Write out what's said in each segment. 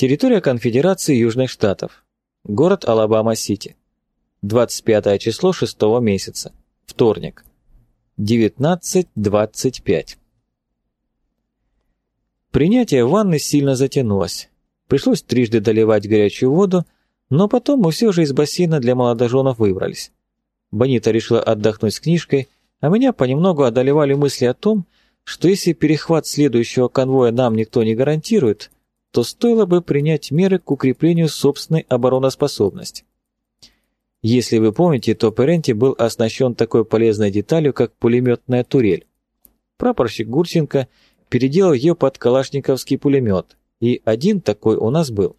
Территория Конфедерации Южных Штатов. Город Алабама-Сити. 25 число 6 месяца. Вторник. 19.25. Принятие ванны сильно затянулось. Пришлось трижды доливать горячую воду, но потом мы все же из бассейна для молодоженов выбрались. Бонита решила отдохнуть с книжкой, а меня понемногу одолевали мысли о том, что если перехват следующего конвоя нам никто не гарантирует, то стоило бы принять меры к укреплению собственной обороноспособности. Если вы помните, то Перенти был оснащен такой полезной деталью, как пулеметная турель. Прапорщик Гурченко переделал ее под калашниковский пулемет, и один такой у нас был.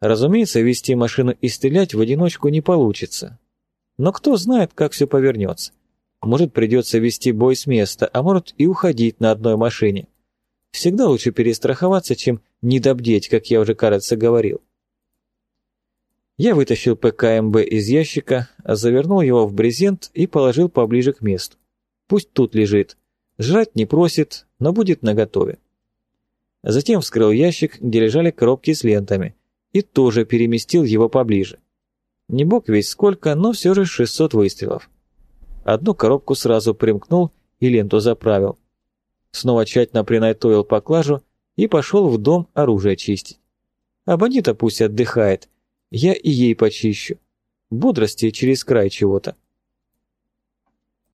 Разумеется, вести машину и стрелять в одиночку не получится. Но кто знает, как все повернется. Может, придется вести бой с места, а может и уходить на одной машине. Всегда лучше перестраховаться, чем недобдеть, как я уже, кажется, говорил. Я вытащил ПКМБ из ящика, завернул его в брезент и положил поближе к месту. Пусть тут лежит. Жрать не просит, но будет наготове. Затем вскрыл ящик, где лежали коробки с лентами, и тоже переместил его поближе. Не бог весь сколько, но все же 600 выстрелов. Одну коробку сразу примкнул и ленту заправил снова тщательно принайтовил поклажу и пошел в дом оружие чистить. А Бонита пусть отдыхает, я и ей почищу. Бодрости через край чего-то.